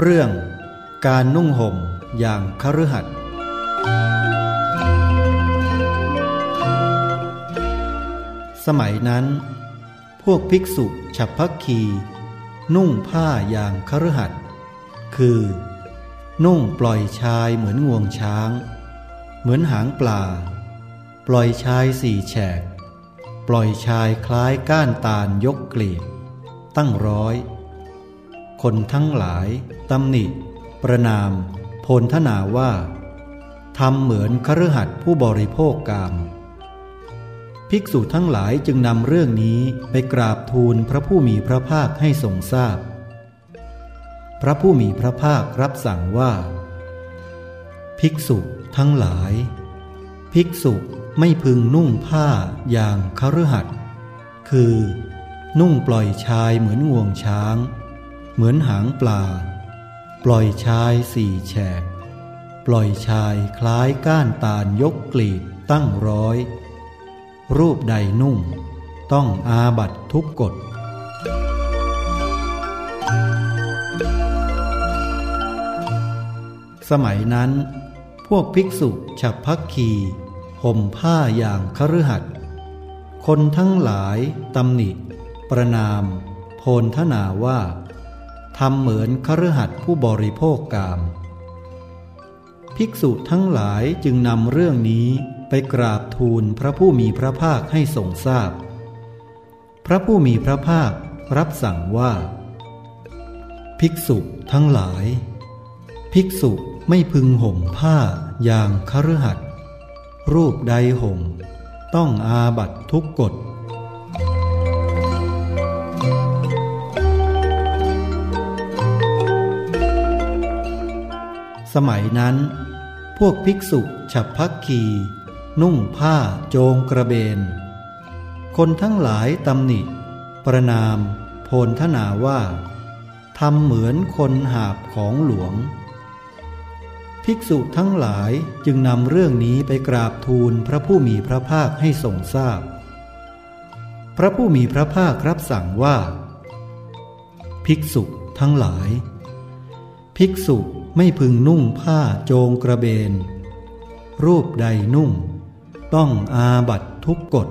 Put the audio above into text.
เรื่องการนุ่งห่มอย่างคฤหัสถ์สมัยนั้น พวกภิกษุฉับพักคีนุ่งผ้าอย่างคฤหัสถ์คือ นุ่งปล่อยชายเหมือนงวงช้าง เหมือนหางปลา ปล่อยชายสี่แฉก ปล่อยชายคล้ายก้านตาลยกกลีบตั้งร้อย คนทั้งหลายตำหนิ ประนาม โพลทนาว่าทำเหมือนคฤหัสถ์ผู้บริโภคกาม ภิกษุทั้งหลายจึงนำเรื่องนี้ไปกราบทูลพระผู้มีพระภาคให้ทรงทราบพพระผู้มีพระภาครับสั่งว่า ภิกษุทั้งหลาย ภิกษุไม่พึงนุ่งผ้าอย่างคฤหัสถ์คือ นุ่งปล่อยชายเหมือนงวงช้าง เหมือนหางปลา ปล่อยชายสี่แฉก ปล่อยชายคล้ายก้านตาลยกกลีบตั้งร้อย รูปใดนุ่งต้องอาบัตทุกกฎสมัยนั้น พวกภิกษุฉับพักคีห่มผ้าอย่างคฤหัสถ์คนทั้งหลายตำหนิ ประนาม โพลทนาว่า ทำเหมือนคฤหัสถ์ผู้บริโภคกาม ภิกษุทั้งหลายจึงนำเรื่องนี้ไปกราบทูลพระผู้มีพระภาคให้ทรงทราบพพระผู้มีพระภาครับสั่งว่า ภิกษุทั้งหลาย ภิกษุไม่พึงห่มผ้าอย่างคฤหัสถ์รูปใดห่ม ต้องอาบัตทุกกฎ สมัยนั้น พวกภิกษุฉับพักคีนุ่งผ้าโจงกระเบน คนทั้งหลายตำหนิ ประนาม โพลทนาว่าทำเหมือนคนหาบของหลวง ภิกษุทั้งหลายจึงนำเรื่องนี้ไปกราบทูลพระผู้มีพระภาคให้ทรงทราบพพระผู้มีพระภาครับสั่งว่า ภิกษุทั้งหลาย ภิกษุ ไม่พึงนุ่งผ้าโจงกระเบน รูปใดนุ่ง ต้องอาบัตทุกกฎ